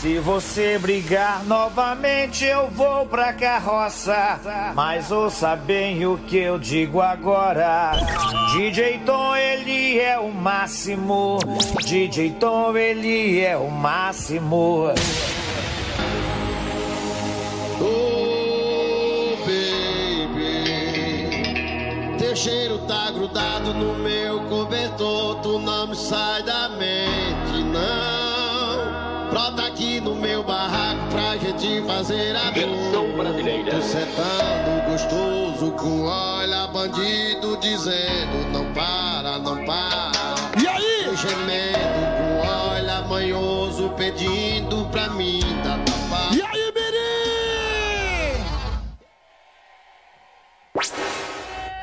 Se você brigar novamente, eu vou pra carroça. Mas ouça bem o que eu digo agora. DJ Tom, ele é o máximo. DJ Tom, ele é o máximo. Oh, baby. Teu cheiro tá grudado no meu cobertor. Tu não me sai da mente, não. Brota aqui no meu barraco pra gente fazer a Versão brasileira. Tô sentando gostoso com olha bandido dizendo não para, não para. E aí? Tô gemendo com olha manhoso pedindo pra mim dar tapa. E aí, Mirim?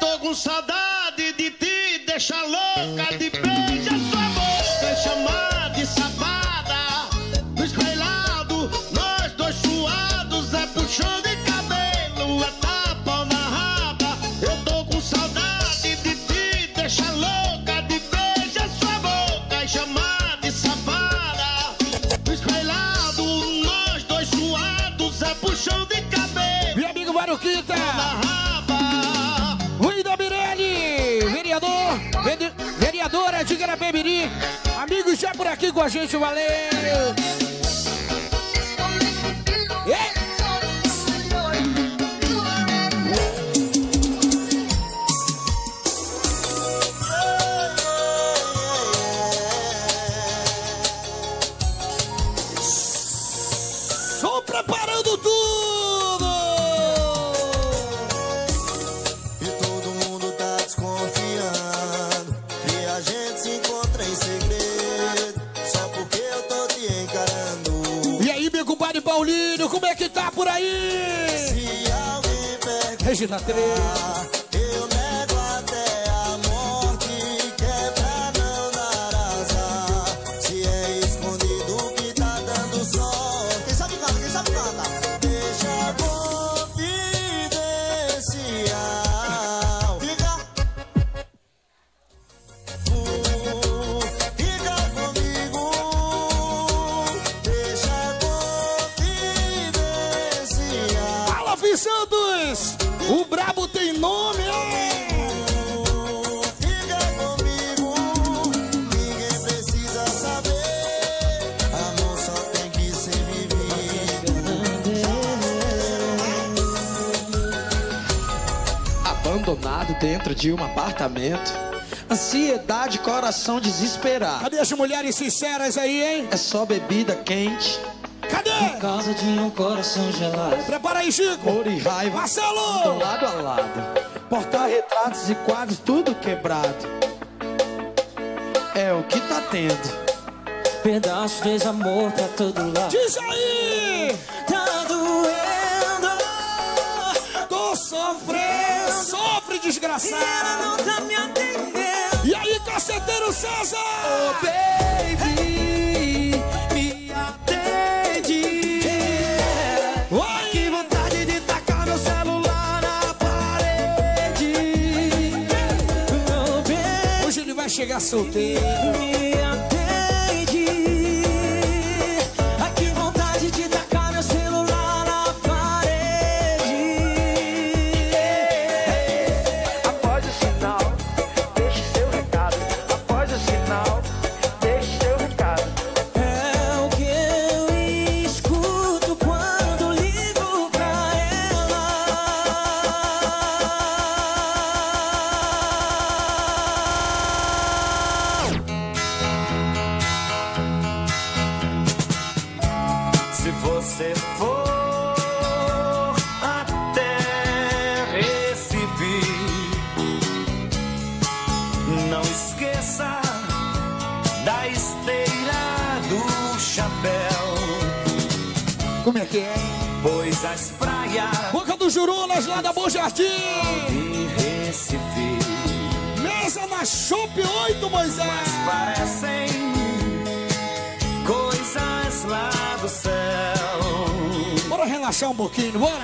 Tô com saudade de ti, deixa louca de beija puxão de cabelo, é tapa na raba. Eu tô com saudade de ti, deixa louca de beija sua boca e chamar de safada. Espelhado, nós dois suados, é puxão de cabelo. Meu amigo raba. Luída Mirelli, vereador, vende- vereadora de Garapé-Mirim. Amigos já por aqui com a gente, valeu. Perguntar, Regina 3. Coração desesperado. Cadê as mulheres sinceras aí, hein? É só bebida quente. Cadê? Casa de um coração gelado. Prepara aí, Chico! E raiva Marcelo! estão lado a lado. Porta-retratos e quadros, tudo quebrado. É o que tá tendo. Pedaço de desamor pra todo lado. Diz aí! Tá doendo. Tô sofrendo! Sofre, desgraçado! Ela não tá me atendendo. E aí, caceteiro César? Baby, me atende. Vai! Que vontade de tacar meu celular na parede. Oh, baby, Hoje ele vai chegar solteiro. Relaxar um pouquinho, bora?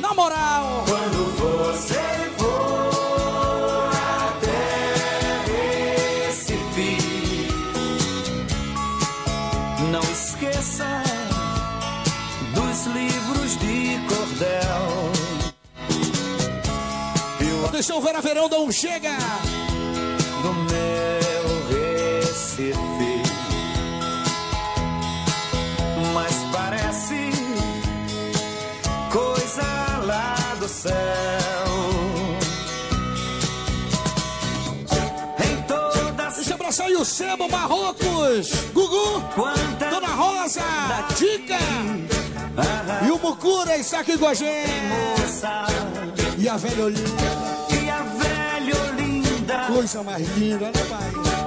Na moral. Quando você for até Recife, não esqueça meus livros de cordel. E o Atenção, Vera Verão, um chega. Céu. Em todas Deixa eu abraçar aí o Sebo, Marrocos, Gugu, quantas Dona Rosa, Tica e o Mucura está aqui com a gente. moça E a velha Olinda, e a velha Olinda. coisa mais linda, né, pai?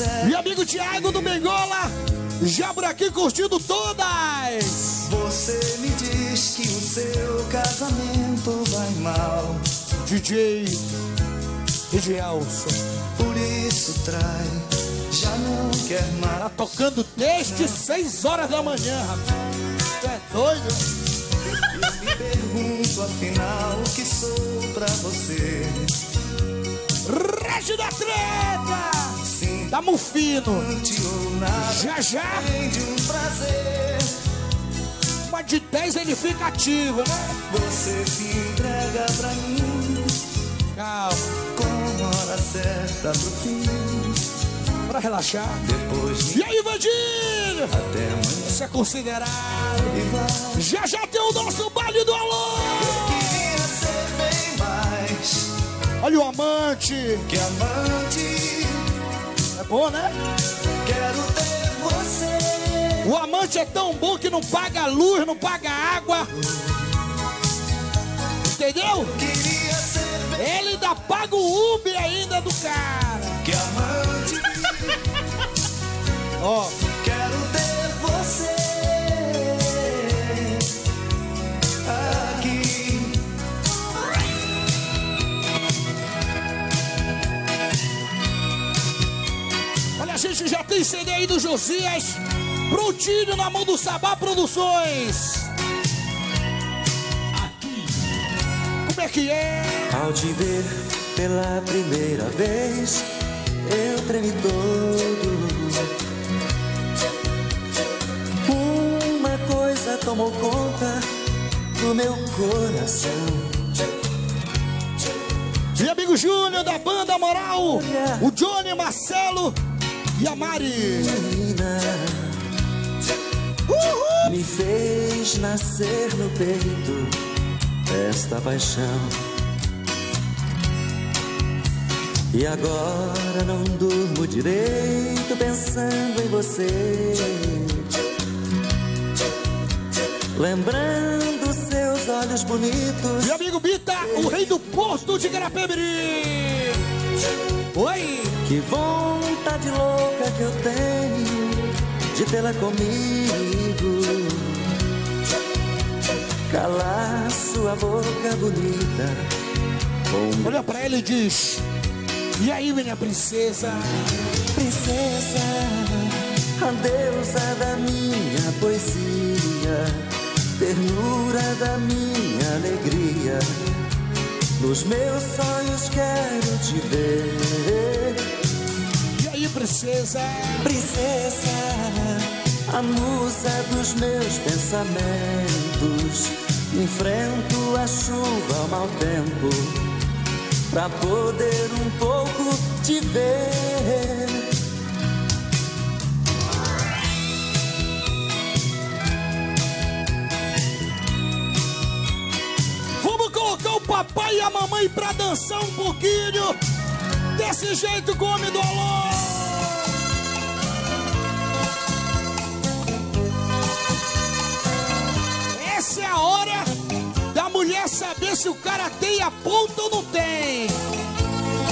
E amigo Thiago do Bengola, já por aqui curtindo todas. Você me diz que o seu casamento vai mal. DJ, DJ Elson, Por isso trai, já não quer tá mais. tocando desde 6 horas da manhã, rapaz. Tu é doido? Me pergunto afinal o que sou pra você. Regi da treta! Da Mufino. Já já, um uma de 10 ele fica ativo, né? Você se entrega pra mim Calma, com hora certa pro fim. pra relaxar. Depois de E aí, Vandinho? até amanhã Isso é considerado. Já já tem o nosso baile do alô! Queria ser bem mais Olha o amante. que amante. Bom, né? Quero ter você. O amante é tão bom que não paga luz, não paga água. Entendeu? Ele ainda paga o Uber ainda do cara. que amante. Ó, Quero gente já tem CD aí do Josias. Prontinho na mão do Sabá Produções. Como é que é? Ao te ver pela primeira vez, eu tremi todo. Uma coisa tomou conta do meu coração. E amigo Júnior da banda Moral, o Johnny Marcelo e a Mari. Uhul! me fez nascer no peito esta paixão. E agora não durmo direito pensando em você. Lembrando seus olhos bonitos. E amigo Bita, o rei do posto de Garapé-Mirim. Oi! Que vontade louca que eu tenho de tê-la comigo. Calar sua boca bonita. Com Olha pra ele e diz: E aí, minha princesa? princesa, a deusa da minha poesia, ternura da minha alegria. Nos meus sonhos quero te ver princesa, princesa, a musa dos meus pensamentos. Enfrento a chuva, o mau tempo, pra poder um pouco te ver. Vamos colocar o papai e a mamãe pra dançar um pouquinho. Desse jeito, come se o cara tem a ponta ou não tem.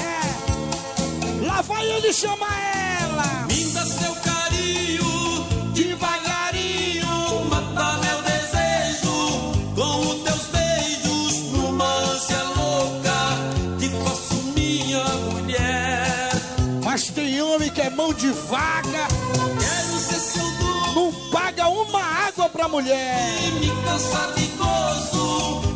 É. Lá vai ele chamar ela. Me dá seu carinho, Devagarinho. mata meu desejo com os teus beijos numa ânsia louca. Te faço minha mulher. Mas tem homem que é mão de vaca, Quero ser seu dono não paga uma água pra mulher. e me cansar de gozo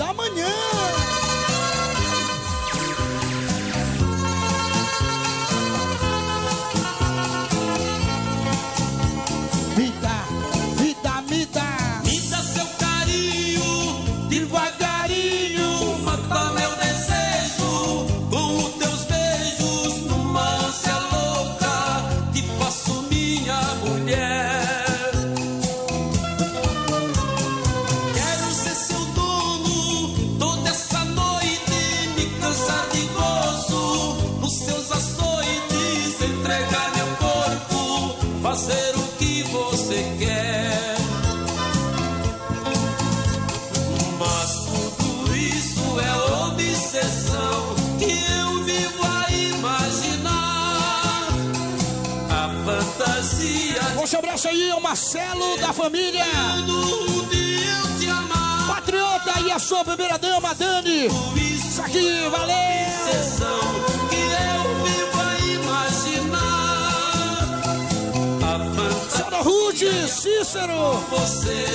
da manhã. Marcelo da família. Patriota e a sua primeira dama, Dani. Isso aqui, valeu! obsessão que eu vivo a imaginar. A fantasia Senhora Ruth, Cícero você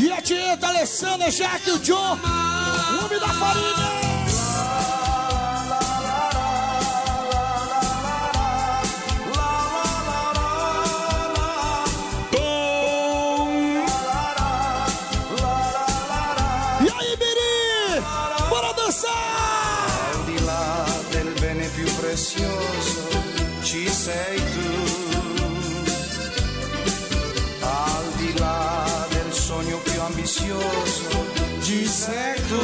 e a tieta Alessandra, Jaque, o John, o homem da farinha. Tu. Al di là del sogno più ambizioso ci sei tu.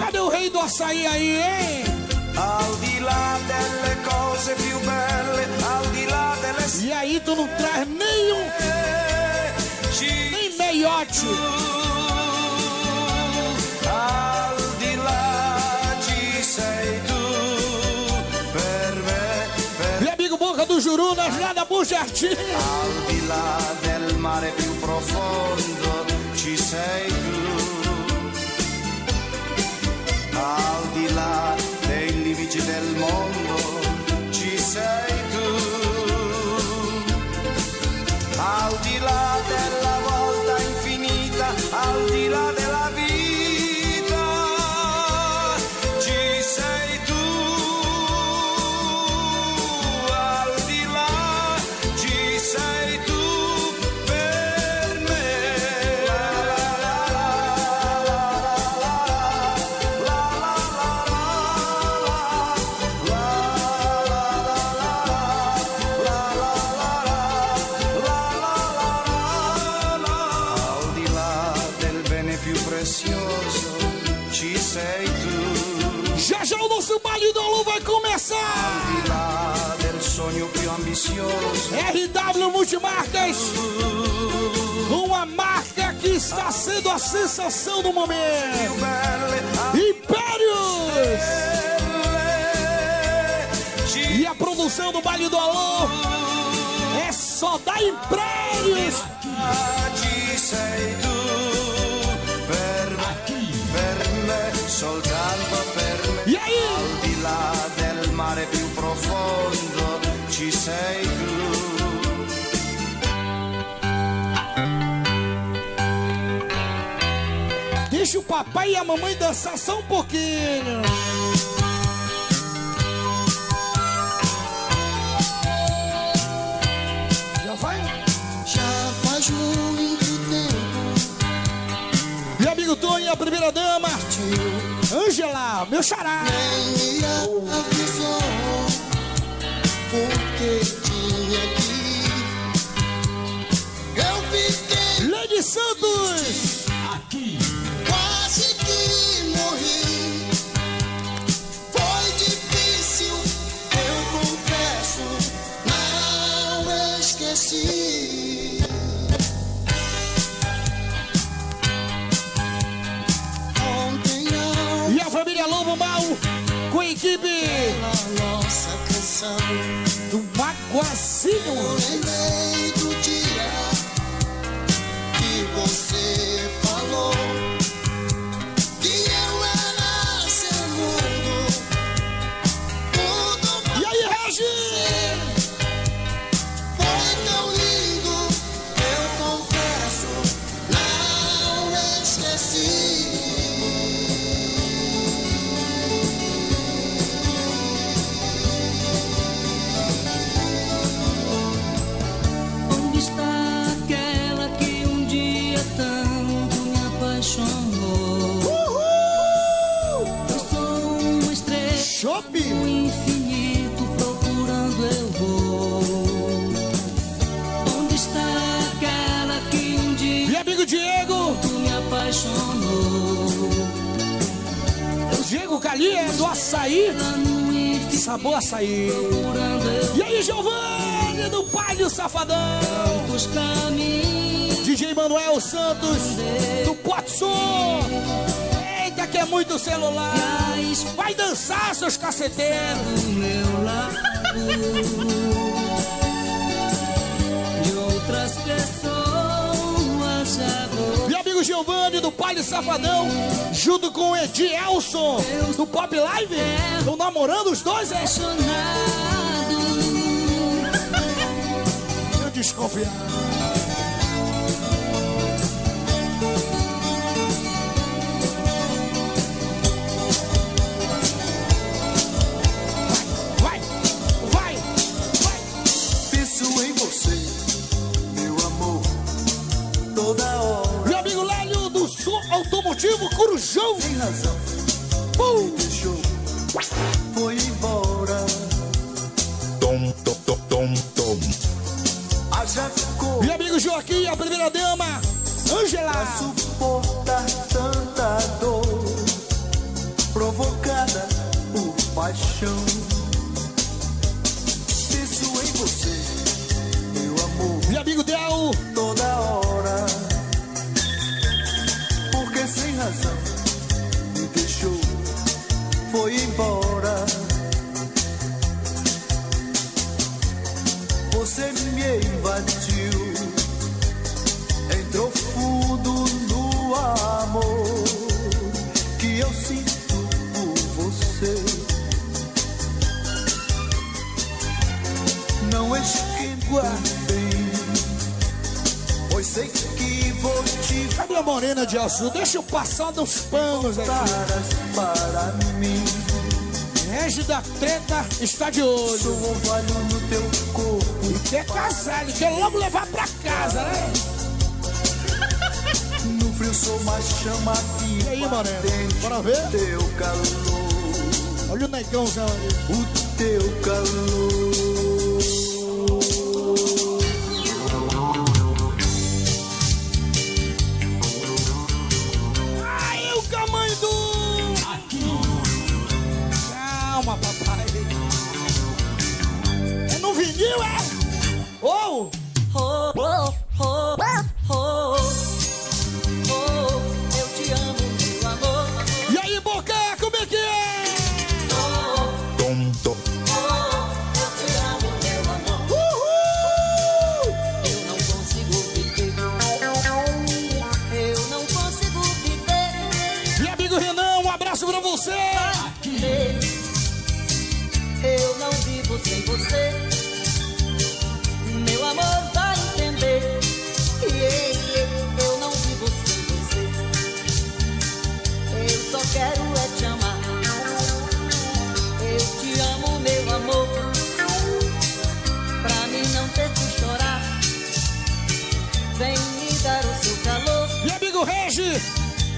Cadê o rei do açaí aí, hein? Al di là delle cose più belle, al di là delle E aí tu não traz nenhum, ci nem meiote. Jurunas, lá da. Al di là del mare più profondo ci sei tu. Al di là dei limiti del mondo ci sei tu. Al di là della RW Multimarcas, uma marca que está sendo a sensação do momento. Impérios! E a produção do baile do Alô é só da Impérios. E aí? Al di là del mare più profondo ci sei tu. Deixa o papai e a mamãe dançar só um pouquinho. Já vai? Já faz muito tempo. Meu amigo Tony, a primeira dama. Ângela, meu xará. Nem me avisou, porque tinha que. Eu fiquei. Lady Santos. Família Lobo Mal com a equipe do Maguazinho. Diego Calia do açaí. Sabor açaí. E aí, Giovanni do Palio Safadão. os caminhos. DJ Manuel Santos do Potson. Eita, que é muito celular. Vai dançar, seus caceteiros. do de outras pessoas amigo Giovanni do Palio Safadão, junto com o Edielson do Pop Live. Estão namorando os dois, é? Eu desconfiar. Automotivo Corujão. Sem razão, Pum. me deixou, foi embora. Tom, tom, tom, tom, tom. Haja cor Meu amigo Joaquim, a primeira dama, Angela. Passar nos panos aqui. para mim. Regi da treta está de olho. Sou um orvalho no teu corpo. E quer casar, ele quer logo levar pra casa, né? No frio sou mais chama que E aí, Moreno? Bora ver? Teu calor, Olha o negãozão ali. o teu calor.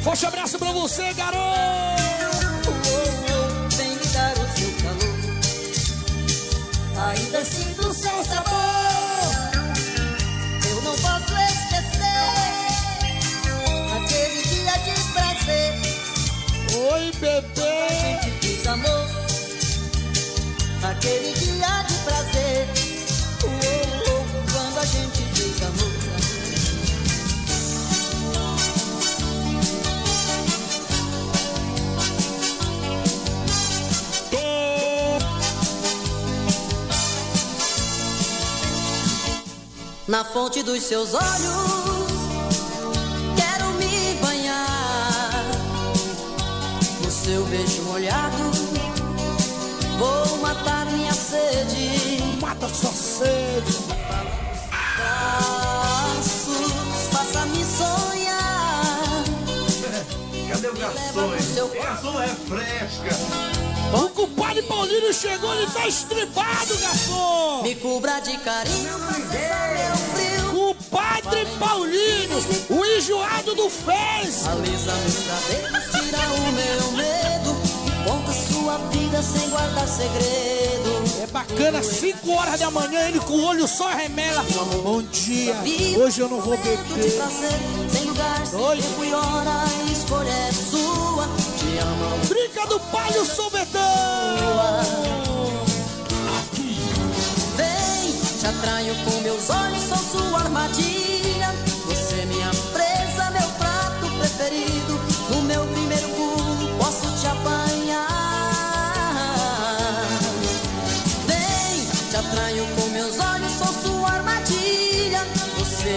Forte abraço pra você, garoto! Vem me dar o seu calor. Ainda sinto o seu sabor. Eu não posso esquecer aquele dia de prazer. Oi, bebê. A gente fez amor. Aquele dia Na fonte dos seus olhos, quero me banhar. No seu beijo molhado, vou matar minha sede. Mata sua sede. Braços, Cadê o garçom? no seu hein? Garçom é fresca. O compadre Paulinho chegou, ele tá estribado, garçom! Me cubra de carinho meu frio. Compadre Paulinho, o enjoado do Fez! Alisa meus cabelos, tira o meu medo. Conta sua vida sem guardar segredo. Bacana, 5 horas da manhã, ele com o olho só remela. Bom dia, hoje eu não vou beber. sem lugar, sem tempo e hora, escolha é sua. Te amo. Brinca do palio sorvetão! Vem, te atraio com meus olhos, sou sua armadilha. Você é minha presa, meu prato preferido. No meu primeiro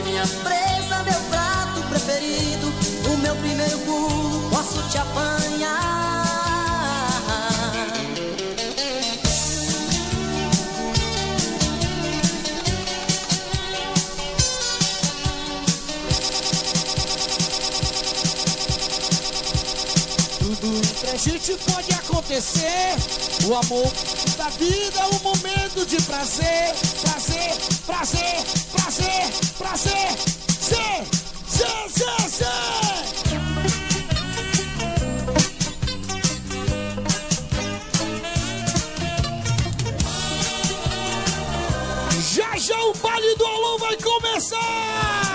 Minha presa, meu prato preferido. No meu primeiro pulo, posso te apanhar. Gente pode acontecer. O amor da vida, o momento de prazer. Prazer, prazer, prazer, prazer. Zé, zé, zé, zé. Já já o baile do alô vai começar!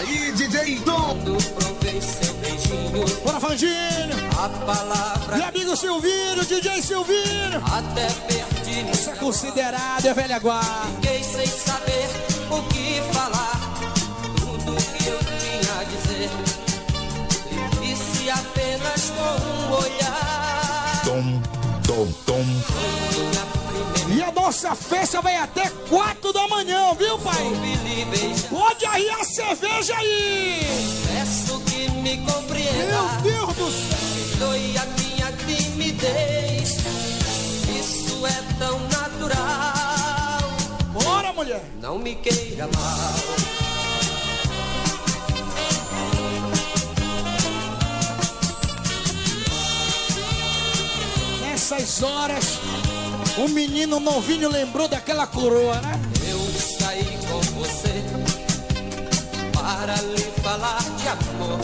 Aí, DJ Tom. Quando provei seu beijinho, Bora, Fandinho! a palavra Meu amigo Silvino, DJ Silvino! até perdi. Isso é considerado, é velha guarda. Fiquei sem saber o que falar. Tudo que eu tinha a dizer. E disse apenas com um olhar. Tom, tom, tom. Minha a nossa festa vai até 4 da manhã, viu, pai? Pode arriar a cerveja aí! Peço que me compreenda. Meu Deus do céu! Perdoe a minha timidez. Isso é tão natural. Bora, mulher! Não me queira mal. Nessas horas, o menino novinho lembrou daquela coroa, né? Eu saí com você para lhe falar de amor.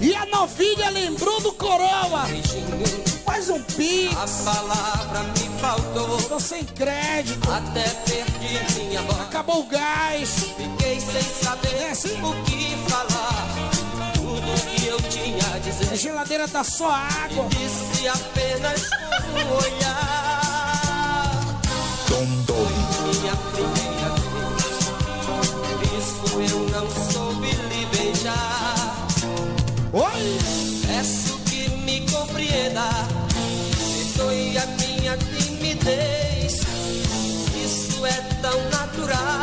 E a novinha lembrou do coroa! Beijinho, Faz um pix! a palavra me faltou. Tô sem crédito! Até perdi minha voz. Acabou o gás! Fiquei sem saber É assim? o que falar. Tudo que eu tinha a A dizer. geladeira tá só água! Disse apenas um olhar. Tom. Minha primeira vez. Isso eu não soube lhe beijar. Oi! Peço que me compreenda. Perdoe a minha timidez. Isso é tão natural.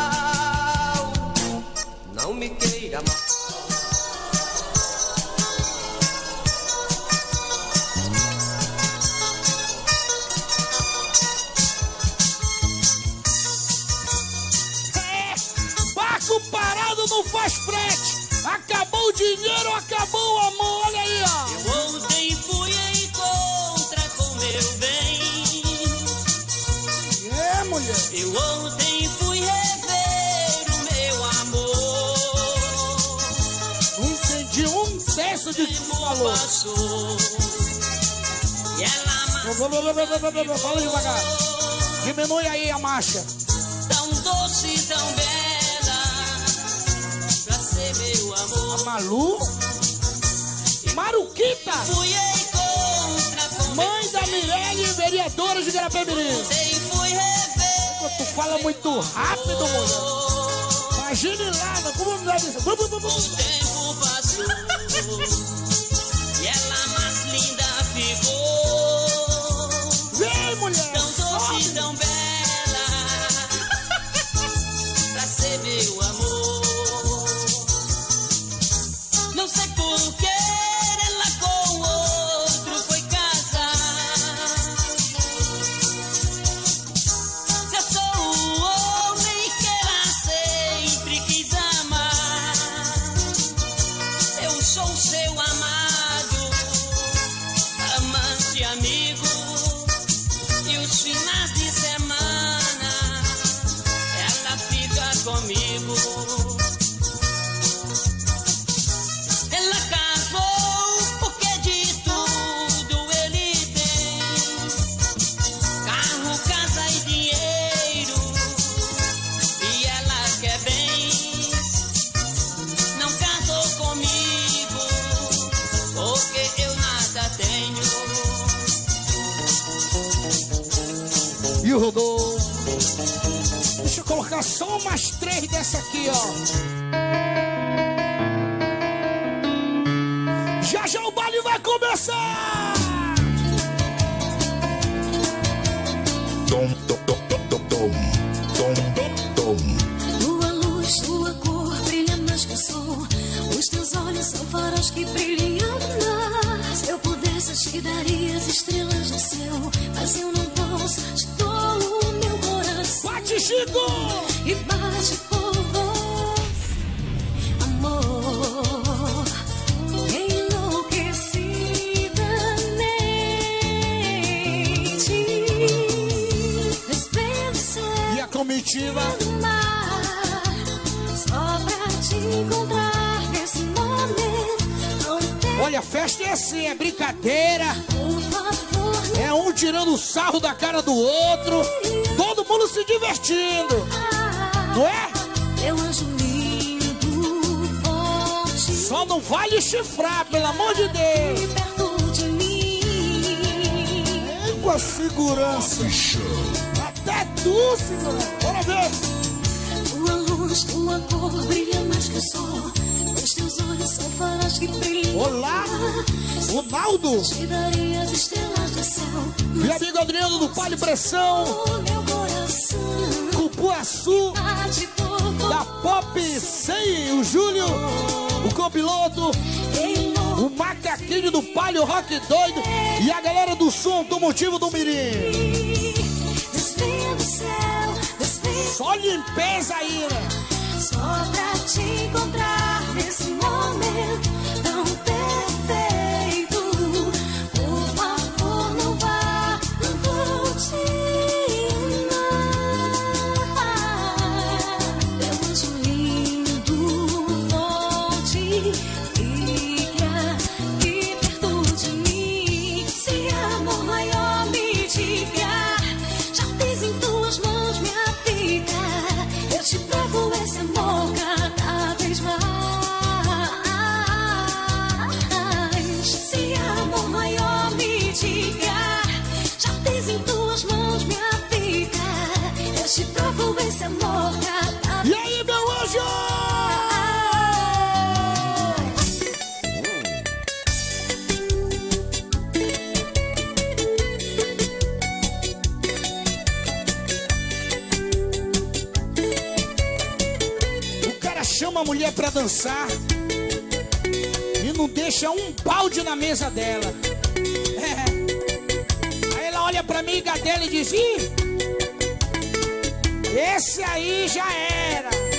Passou. E ela Fala devagar. Diminui aí a marcha. tão doce, tão bela, pra ser meu amor. A Malu. Maruquita. Mãe da Mirelle, vereadora de Garapé-Mirim. Tu fala muito rápido, mulher. Imagine lá, como me deve ser. Só umas três dessa aqui, ó. Já já o baile vai começar! Tom, tom, tom, tom, tom, tom, tom, tom. Tua luz, tua cor brilha mais que o sol. Os teus olhos são faróis que brilham no. Se eu pudesse, te daria as estrelas do céu. Mas eu não posso, te dou o meu coração. Bate, Chico! E bate por você, amor. Enlouquecidamente. E a comitiva? Só pra te encontrar nesse momento Olha, festa é assim, é brincadeira. É um tirando o sarro da cara do outro. Todo mundo se divertindo. Não é? Meu anjo lindo Volte Só não vale chifrar, pelo amor de Deus. perto de mim Com a segurança. Até tu, segurança. Bora ver. Tua luz, tua cor brilha mais que o sol Os teus olhos são faróis que brilham Olá, Ronaldo. Te daria as estrelas do céu Meu amigo Adriano do Palio Pressão. Cupuaçu. Da Pop 100, o Júlio. O copiloto. O macaquinho do Palio Rock Doido. E a galera do som do motivo do Mirim. Só limpeza aí, né? Só pra te encontrar nesse momento dançar e não deixa um balde na mesa dela. É. Aí ela olha pra amiga dela e diz: Ih, esse aí já era.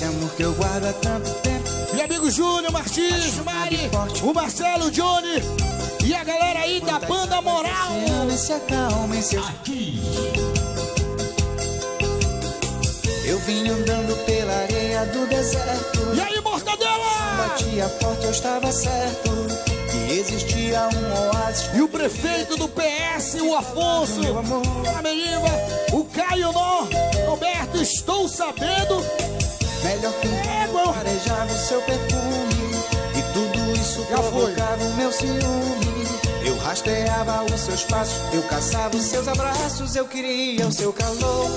Esse amor que eu guardo há tanto tempo. Meu amigo Júnior Martins, Mari, o Marcelo, o Johnny e a galera aí da banda Moral. Se acalmem seus... Aqui, Eu vim andando pela areia do deserto. E aí, mortadela? Batia forte, eu estava certo. Que existia um oásis. E o prefeito do PS, o Afonso, a Meriva, o Caio Nó, Roberto, estou sabendo. Melhor que um canto arejava o seu perfume. E tudo isso Já foi. provocava o meu ciúme. Eu rasteava os seus passos Eu caçava os seus abraços Eu queria o seu calor.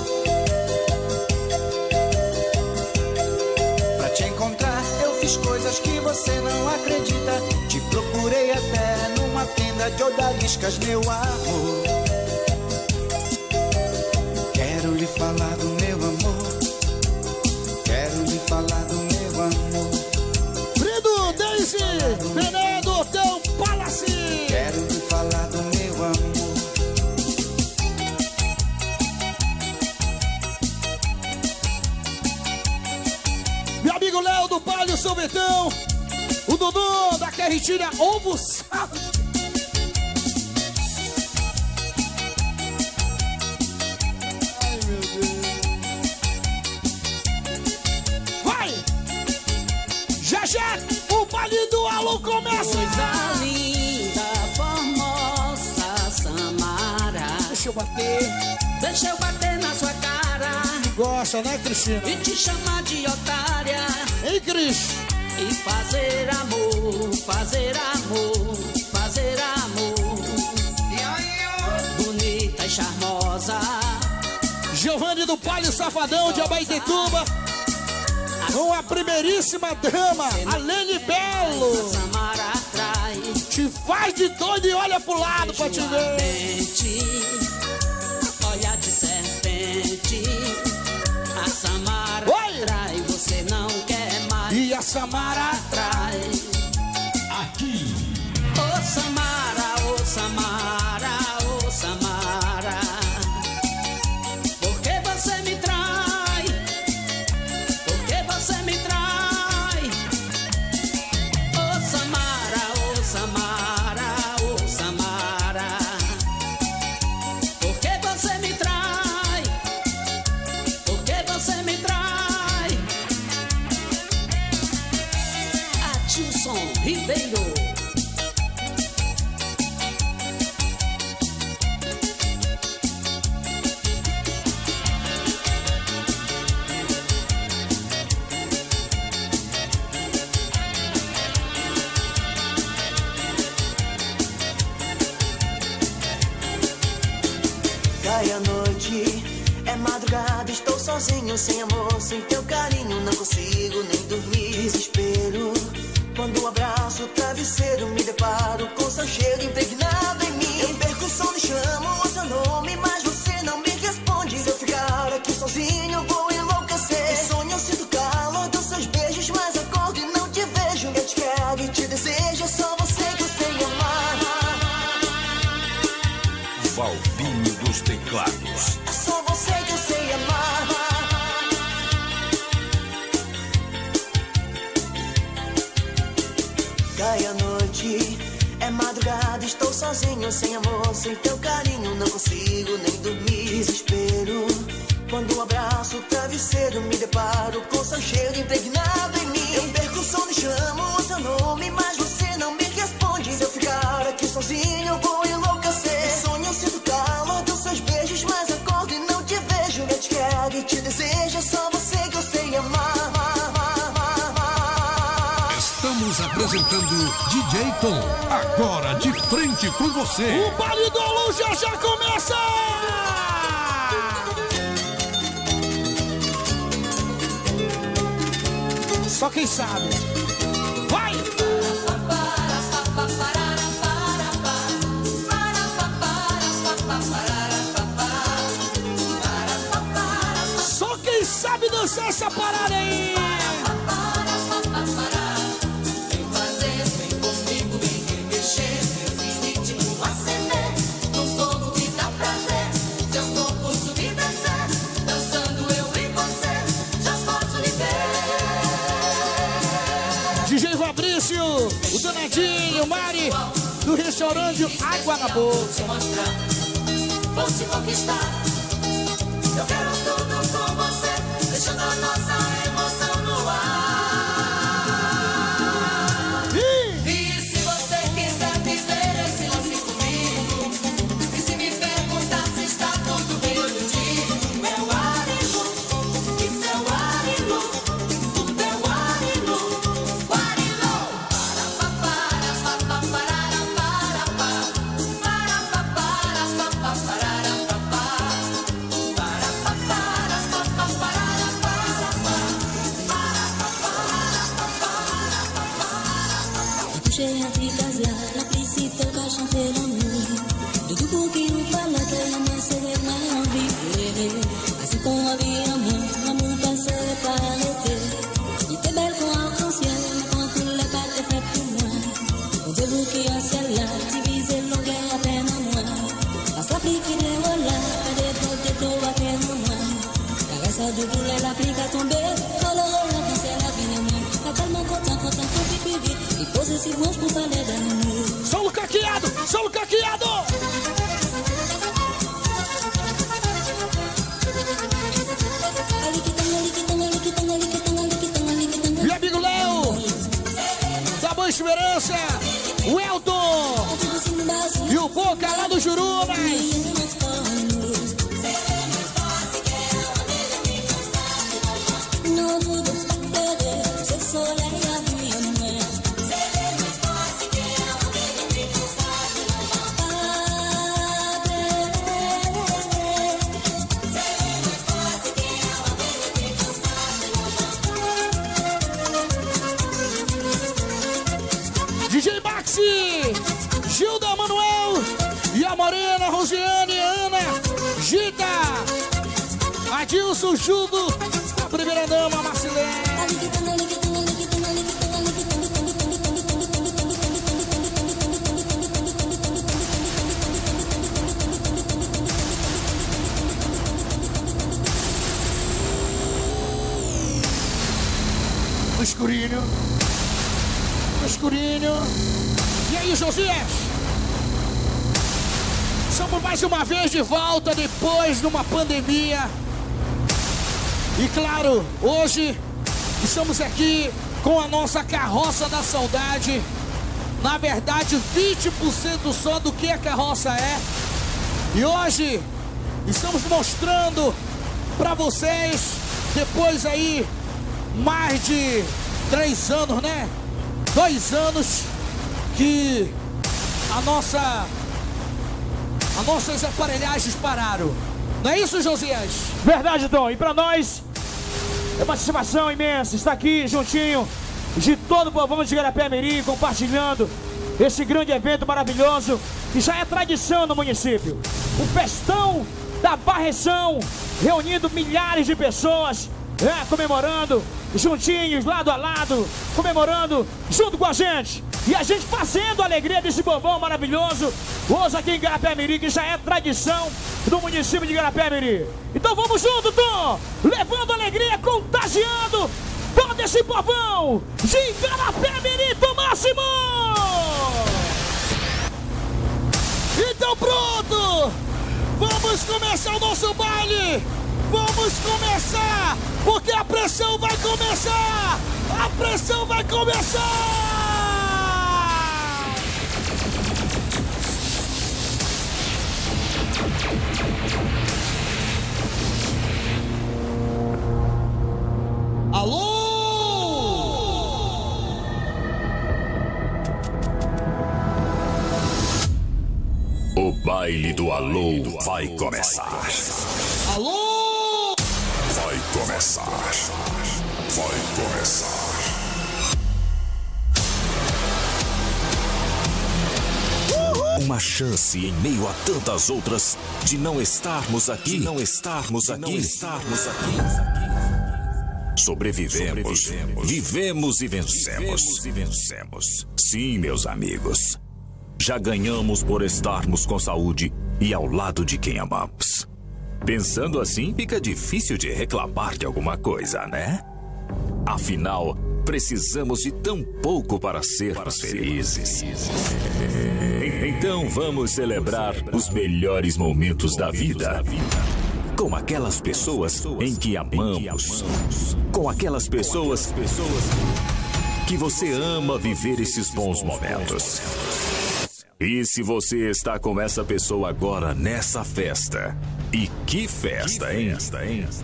Pra te encontrar eu fiz coisas que você não acredita. Te procurei até numa tenda de odaliscas Meu amor. Quero lhe falar do Daisy, Bené do Hotel Palace. Quero lhe falar do meu amor. Meu amigo Léo do Palio São Betão. O Dudu da Carretilha Ovo Salve. Baile do Alô começa! Coisa linda, formosa, Samara. Deixa eu bater. Deixa eu bater na sua cara Gosta, né, Cristina? e te chamar de otária. Hein, Cris? E fazer amor, fazer amor, fazer amor. Bonita e charmosa. Giovanni do Palio Safadão de Abaitetuba. Com a primeiríssima dama, a Lene Belo. Te faz de doido e olha pro lado pra te ver. Olha de serpente. A Samara Oi! atrai, você não quer mais. E a Samara Atrai. aqui, Ô Samara, ô Samara, sozinho, sem amor, sem teu carinho, não consigo nem dormir. Desespero, quando abraço, travesseiro, me deparo com seu cheiro impregnado em mim. Eu perco o e chamo o seu nome, mas sozinho, sem amor, sem teu carinho, não consigo nem dormir. Desespero, quando um abraço, travesseiro, me deparo com seu cheiro impregnado em mim. Eu perco o sono e chamo o seu nome, mas você não me responde. Se eu ficar aqui sozinho, apresentando DJ Tom. Agora de frente com você. O baile do já já começa! Só quem sabe. Vai! Só quem sabe dançar essa parada aí! DJ Fabrício, o Donadinho, o Mari, do restaurante Água na Boca. Vou te conquistar, Rosiane, Ana, Gita, Adilson Judo, a primeira dama, Marcelene. No escurinho. Escurinho. E aí, Josias? Mais uma vez de volta depois de uma pandemia. E claro, hoje estamos aqui com a nossa carroça da saudade. Na verdade, 20% só do que a carroça é. E hoje estamos mostrando para vocês, depois aí, mais de três anos, né? Dois anos que a nossa. As nossas aparelhagens pararam. Não é isso, Josias? Verdade, Tom. E pra nós é uma satisfação imensa estar aqui juntinho de todo o povão de Garapé Mirim, compartilhando esse grande evento maravilhoso que já é tradição no município. O Festão da Barreção, reunindo milhares de pessoas, é, comemorando, juntinhos, lado a lado, comemorando junto com a gente. E a gente fazendo a alegria desse povão maravilhoso, hoje aqui em Garapé Mirim, que já é tradição do município de Garapé Mirim. Então vamos junto, Tom! Levando alegria, contagiando todo esse povão de Garapé Mirim, Tom Máximo! Então pronto! Vamos começar o nosso baile! Vamos começar! Porque a pressão vai começar! A pressão vai começar! Do alô vai começar. Alô! Vai começar. Vai começar. Uma chance em meio a tantas outras de não estarmos aqui, de não estarmos aqui, não estarmos aqui. Sobrevivemos, vivemos e vencemos. e vencemos. Sim, meus amigos. Já ganhamos por estarmos com saúde e ao lado de quem amamos. Pensando assim, fica difícil de reclamar de alguma coisa, né? Afinal, precisamos de tão pouco para sermos felizes. Então vamos celebrar os melhores momentos da vida. Com aquelas pessoas em que amamos. Com aquelas pessoas que você ama viver esses bons momentos. E se você está com essa pessoa agora nessa festa? E que festa, hein?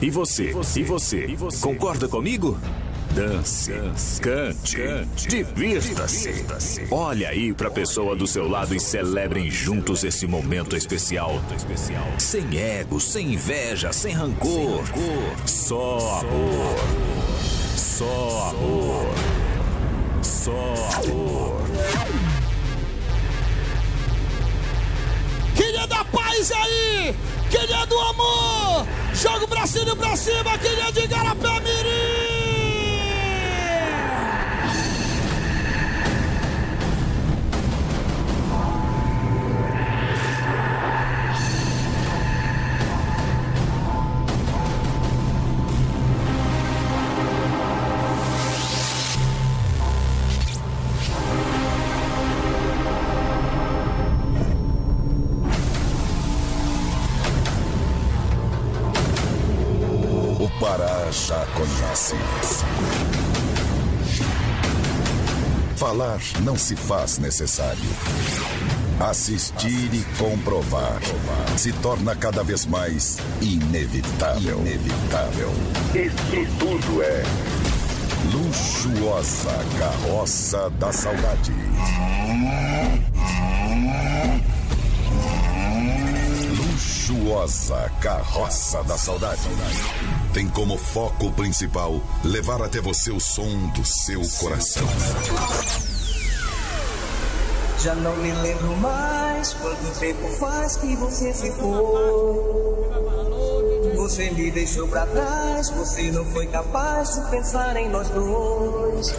E você? E você? Concorda comigo? Dance, cante, divirta-se. Olha aí para a pessoa do seu lado e celebrem juntos esse momento especial. Sem ego, sem inveja, sem rancor. Só amor. Só amor. Só amor. Paz aí? Quem é do amor? Joga o bracinho pra cima, quem é de Garapé Mirim? Não se faz necessário. Assistir e comprovar se torna cada vez mais inevitável. Inevitável. Isso tudo é Luxuosa Carroça da Saudade. Luxuosa Carroça da Saudade. Tem como foco principal levar até você o som do seu coração. Já não me lembro mais quanto tempo faz que você se foi. Você me deixou pra trás, você não foi capaz de pensar em nós dois.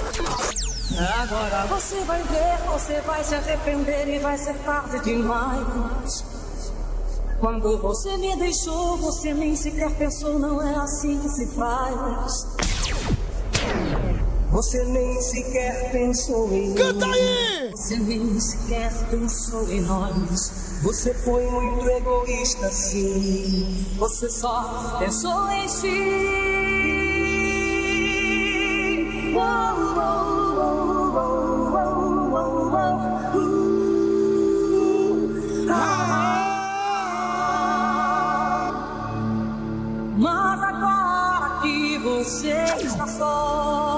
Agora você vai ver, você vai se arrepender e vai ser tarde demais. Quando você me deixou, você nem sequer pensou, não é assim que se faz. Você nem sequer pensou em Canta aí! Você nem sequer pensou em nós. Você foi muito egoísta, sim. Você só pensou em si. Ah. Mas agora que você está só,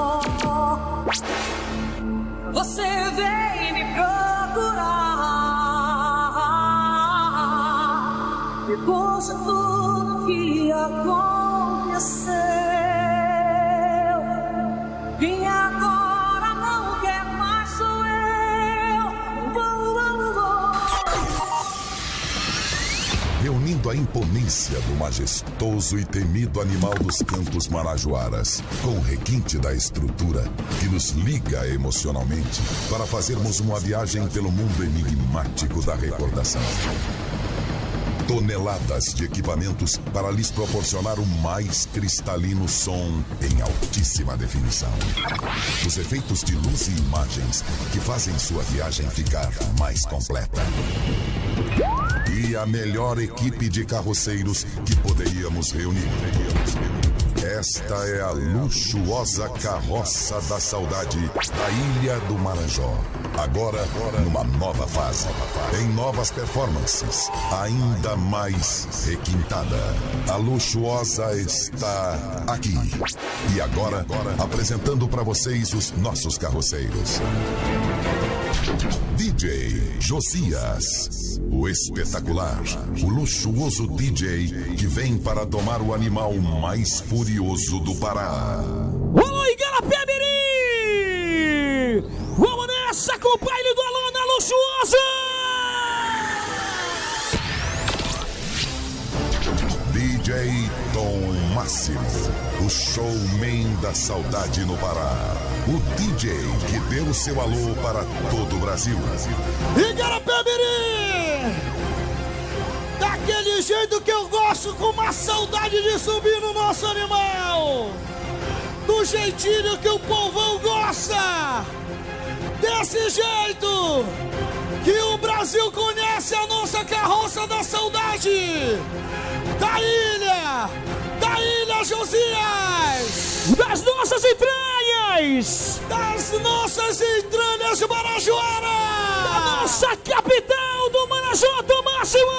a imponência do majestoso e temido animal dos campos marajoaras, com o requinte da estrutura que nos liga emocionalmente para fazermos uma viagem pelo mundo enigmático da recordação. Toneladas de equipamentos para lhes proporcionar o mais cristalino som em altíssima definição. Os efeitos de luz e imagens que fazem sua viagem ficar mais completa. E a melhor equipe de carroceiros que poderíamos reunir. Esta é a luxuosa carroça da saudade da Ilha do Marajó. Agora, numa nova fase, em novas performances, ainda mais requintada. A luxuosa está aqui. E agora, apresentando para vocês os nossos carroceiros. DJ Josias. O espetacular, o luxuoso DJ que vem para domar o animal mais furioso do Pará. Alô, Igarapé! Nessa com o baile do Alana Luxuoso! DJ Tom Máximo, o showman da saudade no Pará. O DJ que deu seu alô para todo o Brasil. Igarapé Mirim! Daquele jeito que eu gosto, com uma saudade de subir no nosso animal! Do jeitinho que o povão gosta! Desse jeito! Que o Brasil conhece a nossa carroça da saudade! Da ilha! Da ilha Josias! Das nossas entranhas! Das nossas entranhas de Marajoara! Da nossa capital do Marajó do Máximo!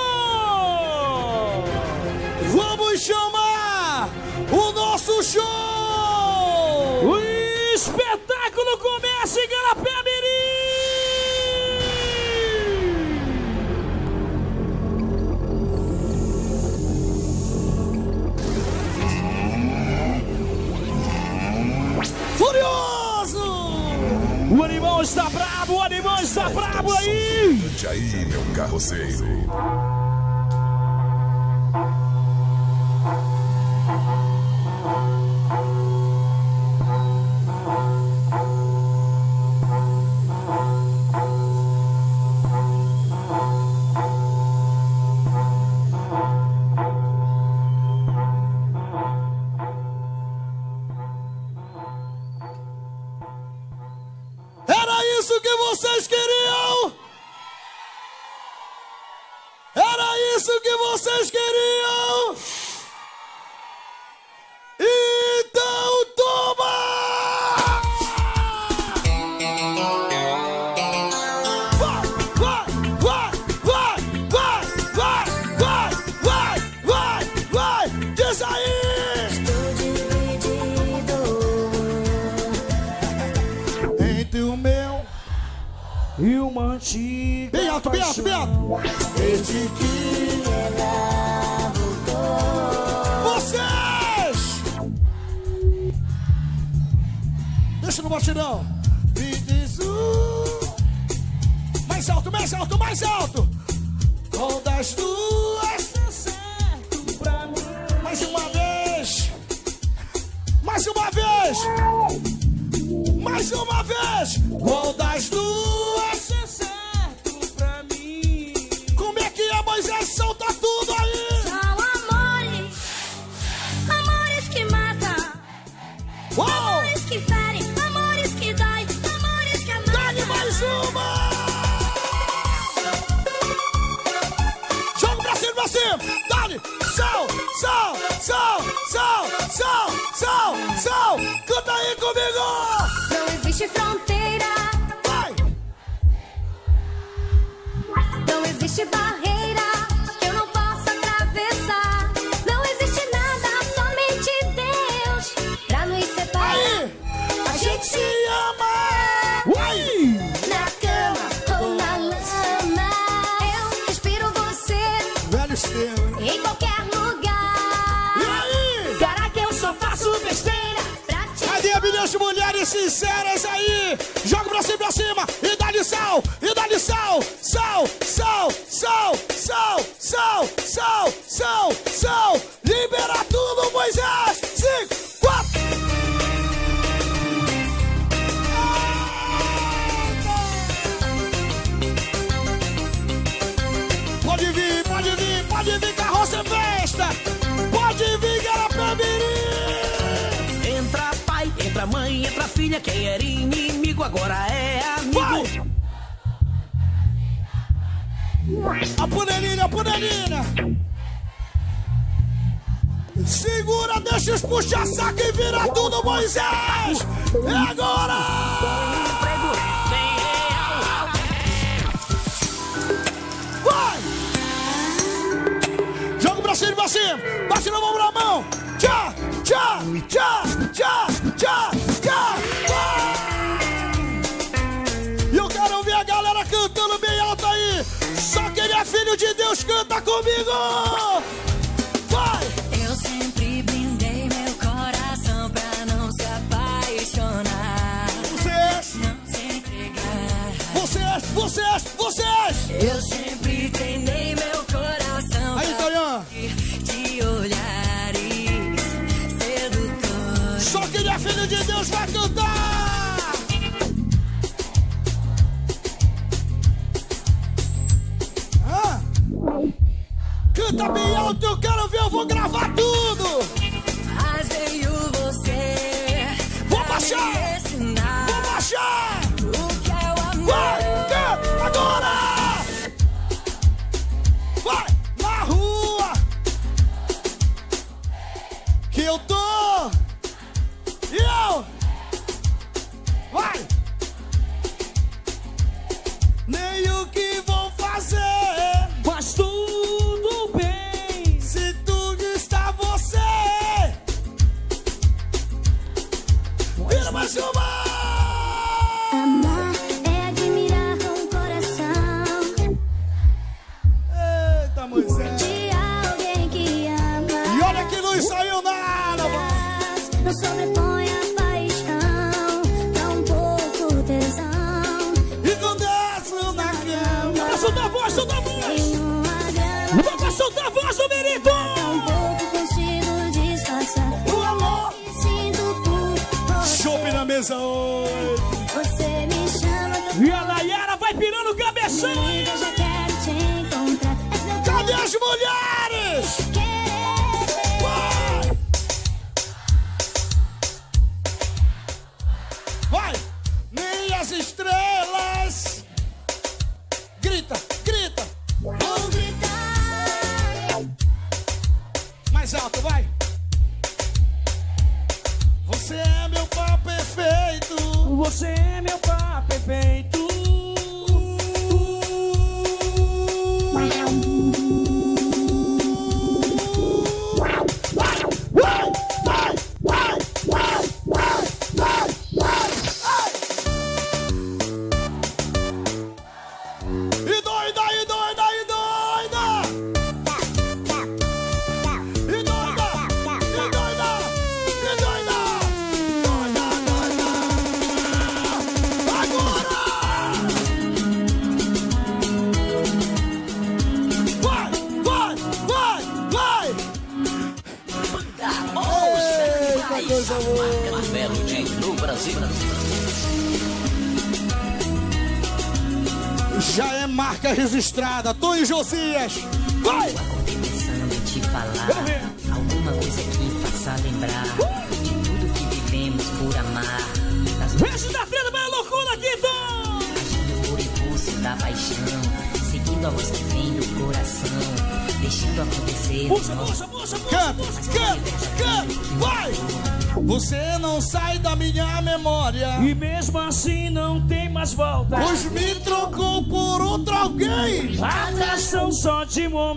Vamos chamar o nosso show! Espetáculo começa em Garapé! Furioso! O animal está bravo, o animal está bravo aí! Aí, meu carroceiro. Sal, sal! Canta aí comigo! Não existe fronteira, Vai! não existe barreira Quem era inimigo agora é amigo. A panelinha, a panelinha. Segura, deixa os puxa-saco e vira tudo, Moisés. É agora! Vai! Joga pra cima, pra cima. Bate na mão, na mão. Tchá, tchá, tchá, tchá, tchá, comigo! Vai! Eu sempre blindei meu coração pra não se apaixonar. Vocês! Não se entregar. Vocês, vocês, vocês! Eu sempre treinei meu coração Aí, Tonhão. de olhares sedutores. Só quem é filho de Deus vai cantar! Vou gravar tudo! Mas veio você. Vou baixar! Vai!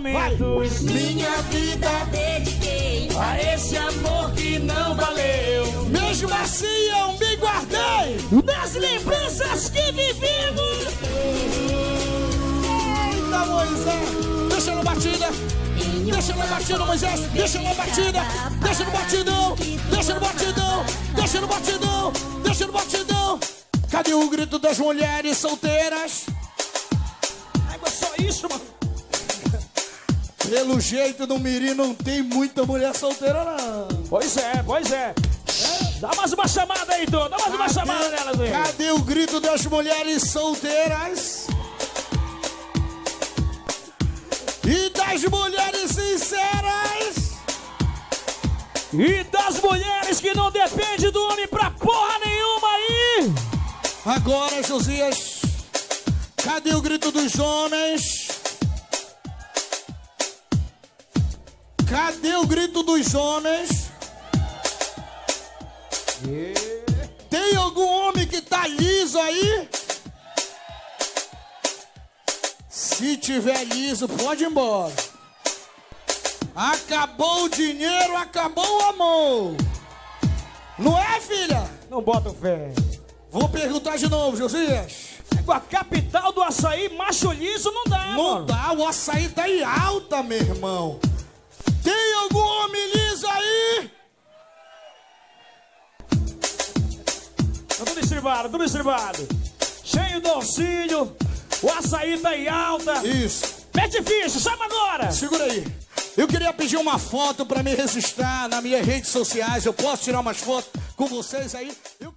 Momentos. Minha vida dediquei a esse amor que não valeu. Mesmo assim eu me guardei Das lembranças que vivemos. Eita, Moisés Deixa na batida Deixa na batida, Moisés Deixa na batida Deixa no batidão Deixa no batidão Deixa no batidão Deixa no batidão Cadê o grito das mulheres solteiras? É só isso, mano. Pelo jeito do Mirim não tem muita mulher solteira não Pois é, pois é. Dá mais uma chamada aí, Tom. Dá mais uma chamada nelas aí. Cadê o grito das mulheres solteiras? E das mulheres sinceras? E das mulheres que não dependem do homem pra porra nenhuma aí. Agora, Josias, cadê o grito dos homens? Cadê o grito dos homens? Tem algum homem que tá liso aí? Se tiver liso, pode ir embora. Acabou o dinheiro, acabou o amor. Não é, filha? Não bota fé. Vou perguntar de novo, Josias. com a capital do açaí, macho liso, não dá, Não mano. dá, o açaí tá em alta, meu irmão. Tem algum homem liso aí? Tá tudo estribado, tudo estribado. Cheio do auxílio, o açaí tá em alta. Isso. Mete ficha, chama agora. Segura aí. Eu queria pedir uma foto pra me registrar nas minhas redes sociais. Eu posso tirar umas fotos com vocês aí? Eu